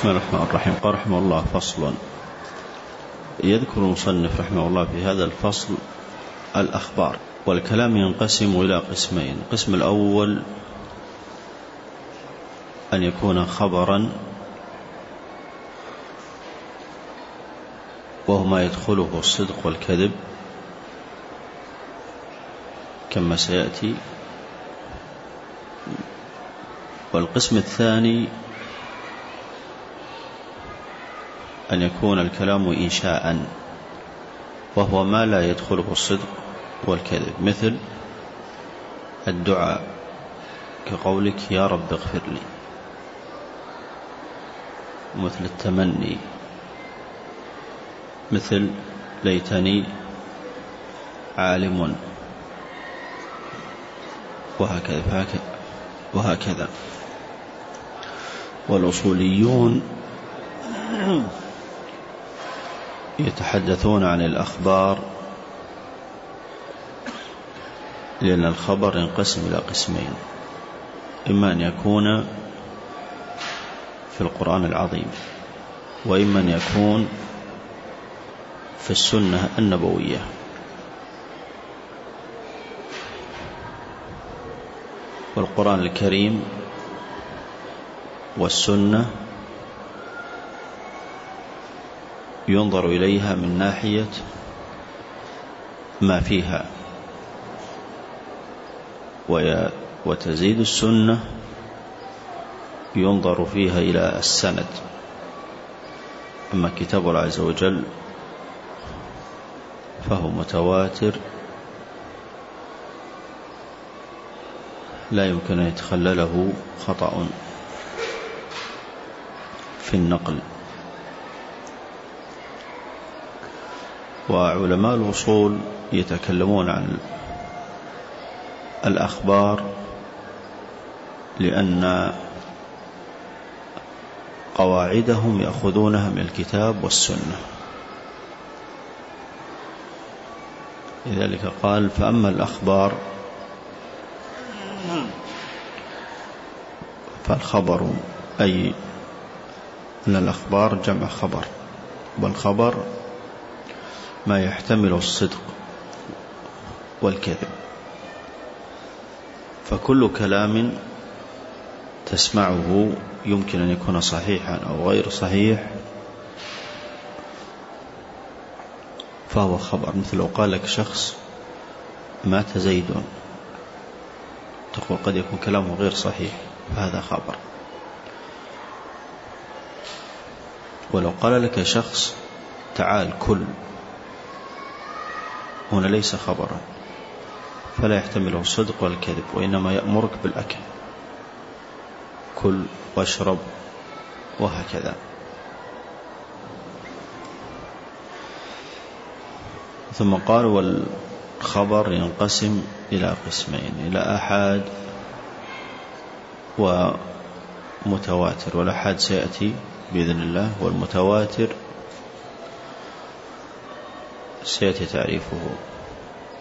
بسم الله الرحمن الرحيم. قال رحمه الله فصل. يذكر المصنف رحمه الله في هذا الفصل الأخبار والكلام ينقسم إلى قسمين. القسم الأول أن يكون خبرا وهو ما يدخله الصدق والكذب كما سيأتي. والقسم الثاني أن يكون الكلام إنشاء وهو ما لا يدخله الصدق والكذب مثل الدعاء كقولك يا رب اغفر لي مثل التمني مثل ليتني عالم وهكذا وهكذا. والأصوليون يتحدثون عن الأخبار لأن الخبر ينقسم إلى قسمين إما أن يكون في القرآن العظيم وإما أن يكون في السنة النبوية. والقرآن الكريم والسنة ينظر إليها من ناحية ما فيها. وتزيد السنة ينظر فيها إلى السند. أما كتاب الله عز وجل فهو متواتر لا يمكن أن يتخلله خطأ في النقل. وعلماء الوصول يتكلمون عن الأخبار لأن قواعدهم يأخذونها من الكتاب والسنة. لذلك قال فأما الأخبار فالخبر أي أن الأخبار جمع خبر والخبر ما يحتمل الصدق والكذب. فكل كلام تسمعه يمكن أن يكون صحيحا أو غير صحيح فهو خبر. مثل لو قال لك شخص مات زيد تقول قد يكون كلامه غير صحيح فهذا خبر. ولو قال لك شخص تعال كل هنا ليس خبرا فلا يحتمله الصدق والكذب وإنما يأمرك بالأكل. كل واشرب وهكذا. ثم قال والخبر ينقسم إلى قسمين إلى أحاد ومتواتر والأحاد سيأتي بإذن الله والمتواتر سيأتي تعريفه.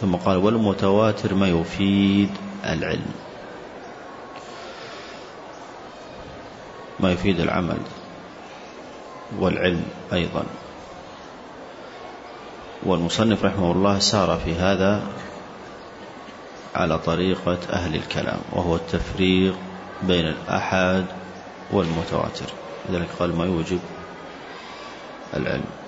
ثم قال والمتواتر ما يفيد العلم. ما يفيد العمل. والعلم أيضا. والمصنف رحمه الله سار في هذا على طريقة أهل الكلام وهو التفريق بين الأحد والمتواتر. لذلك قال ما يوجب العلم.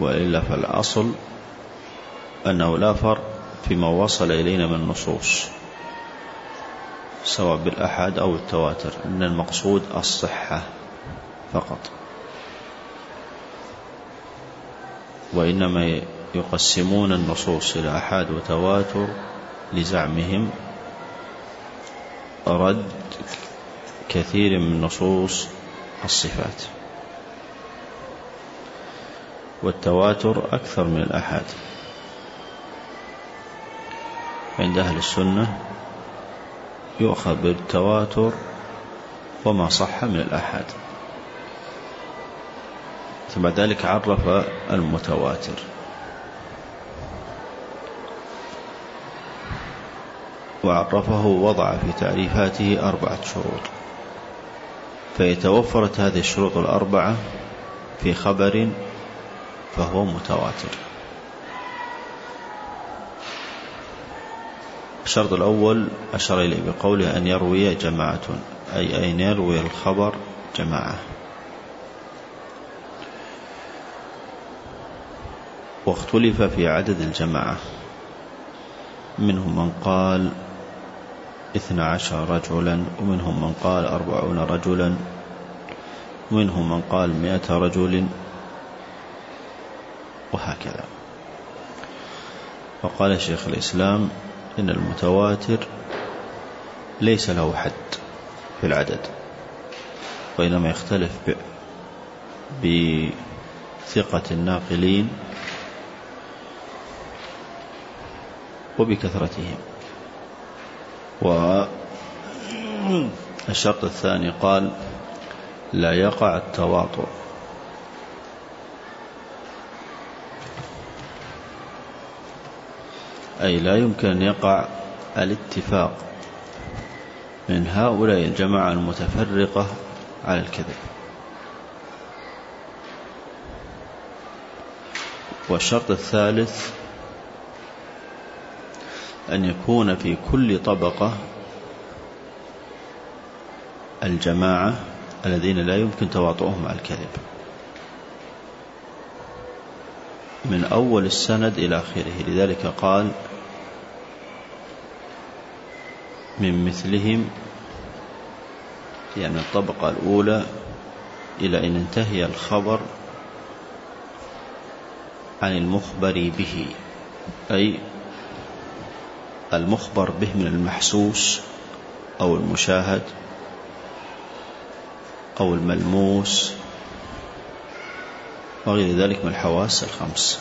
وإلا فالأصل أنه لا فرق فيما وصل إلينا من النصوص سواء بالأحد أو التواتر أن المقصود الصحة فقط. وإنما يقسمون النصوص إلى أحد وتواتر لزعمهم رد كثير من نصوص الصفات. والتواتر أكثر من الأحاد. عند أهل السنة يؤخذ بالتواتر وما صح من الأحاد. ثم ذلك عرف المتواتر. وعرفه وضع في تعريفاته أربعة شروط. فيتوفرت هذه الشروط الأربعة في خبر فهو متواتر. الشرط الأول أشار إليه بقوله أن يروي جماعة أي أن يروي الخبر جماعة. واختلف في عدد الجماعة. منهم من قال اثنى عشر رجلا ومنهم من قال أربعون رجلا ومنهم من قال مئة رجل وهكذا. وقال شيخ الإسلام إن المتواتر ليس له حد في العدد وإنما يختلف بثقة الناقلين وبكثرتهم. والشرط الثاني قال لا يقع التواطؤ. أي لا يمكن أن يقع الاتفاق من هؤلاء الجماعة المتفرقة على الكذب. والشرط الثالث أن يكون في كل طبقة الجماعة الذين لا يمكن تواطؤهم على الكذب. من أول السند إلى آخره. لذلك قال من مثلهم يعني الطبقة الأولى إلى أن انتهي الخبر عن المخبر به أي المخبر به من المحسوس أو المشاهد أو الملموس وغير ذلك من الحواس الخمس.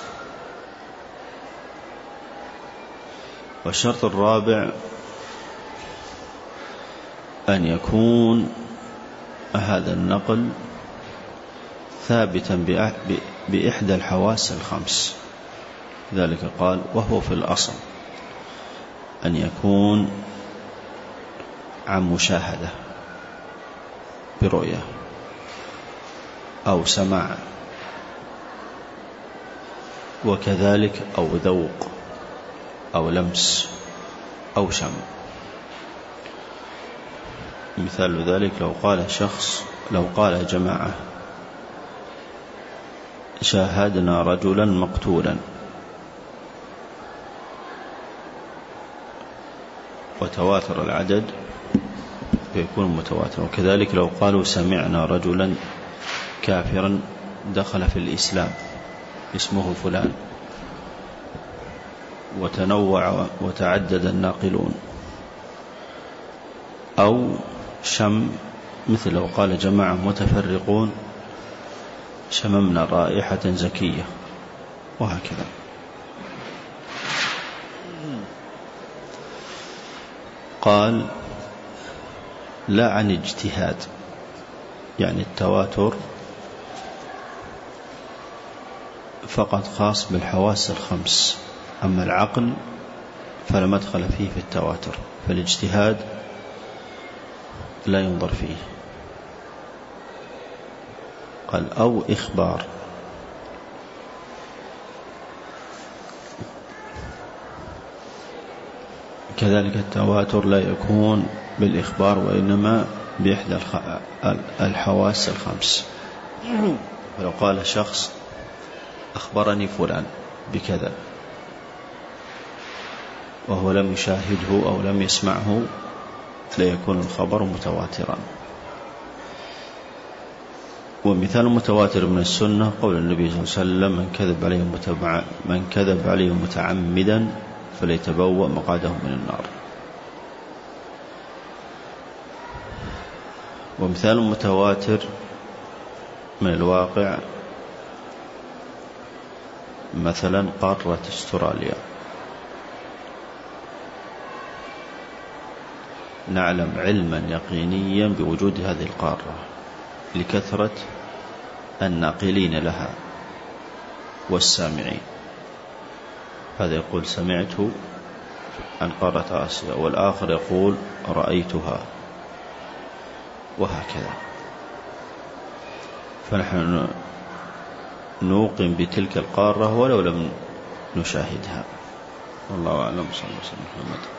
والشرط الرابع أن يكون هذا النقل ثابتا بإحدى الحواس الخمس. ذلك قال وهو في الأصل أن يكون عن مشاهدة برؤية أو سماع وكذلك أو ذوق أو لمس أو شم. مثال ذلك لو قال شخص لو قال جماعة شاهدنا رجلا مقتولا. وتواتر العدد فيكون متواترا. وكذلك لو قالوا سمعنا رجلا كافرا دخل في الإسلام. اسمه فلان. وتنوع وتعدد الناقلون. أو شم مثل لو قال جماعة متفرقون شممنا رائحة زكية. وهكذا. قال لا عن اجتهاد يعني التواتر فقط خاص بالحواس الخمس. أما العقل فلا مدخل فيه في التواتر فالاجتهاد لا ينظر فيه. قال أو إخبار. كذلك التواتر لا يكون بالإخبار وإنما بإحدى الحواس الخمس. فلو قال شخص أخبرني فلان بكذا. وهو لم يشاهده أو لم يسمعه لا يكون الخبر متواترا. ومثال متواتر من السنة قول النبي صلى الله عليه وسلم من كذب عليه متبع من كذب عليه متعمدا فليتبوأ مقعده من النار. ومثال متواتر من الواقع مثلا قارة استراليا. نعلم علما يقينيا بوجود هذه القارة لكثرة الناقلين لها والسامعين. هذا يقول سمعت عن قارة آسيا والآخر يقول رأيتها وهكذا. فنحن نوقن بتلك القارة ولو لم نشاهدها. والله أعلم. صلى الله عليه وسلم. محمد